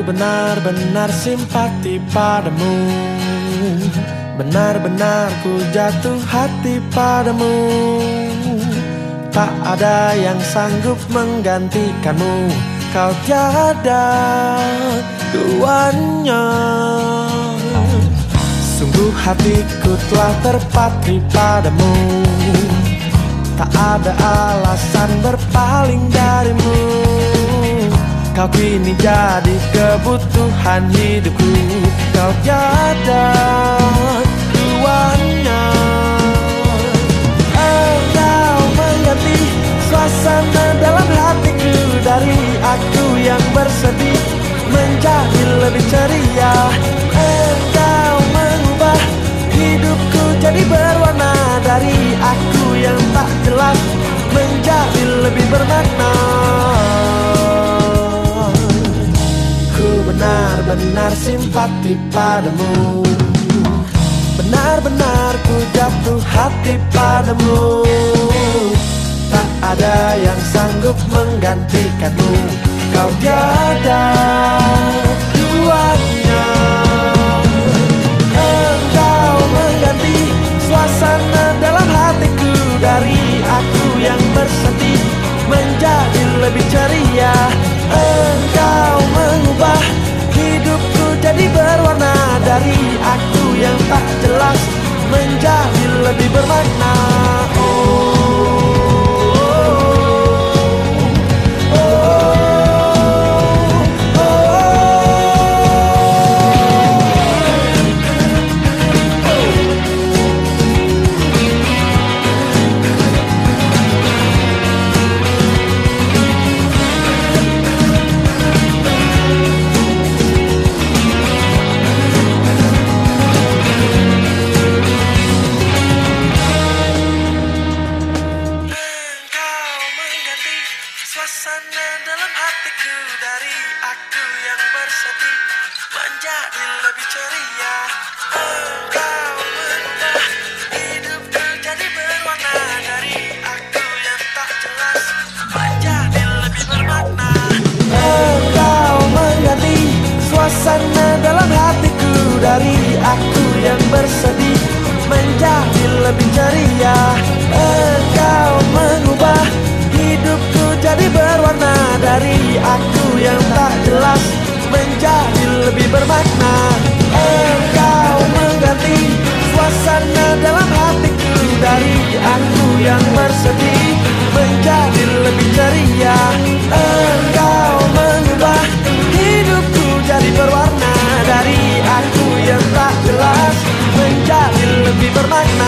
Benar-benar simpati padamu. Benar-benar ku jatuh hati padamu. Tak ada yang sanggup menggantikanmu. Kau tiada duanya Sungguh hatiku telah terpatri padamu. Tak ada alasan berpaling darimu Kau kini jadi kebutuhan hidupku. Kau tiada duanya Engkau mengganti suasana dalam hatiku. Dari aku yang bersedih menjadi lebih ceria. Engkau mengubah hidupku jadi berwarna. Dari aku yang tak jelas menjadi lebih bermakna benar-benar simpati padamu. Benar-benar ku jatuh hati padamu. Tak ada yang sanggup menggantikanmu. Kau tiada duanya Dari aku yang tak jelas menjadi lebih bermakna lebih ceria. Engkau mengubah hidupku jadi berwarna. Dari aku yang tak jelas menjadi lebih bermakna. Engkau mengganti suasana dalam hatiku. Dari aku yang bersedih menjadi lebih ceria. Engkau mengubah hidupku jadi berwarna. Dari aku yang tak jelas menjadi lebih bermakna.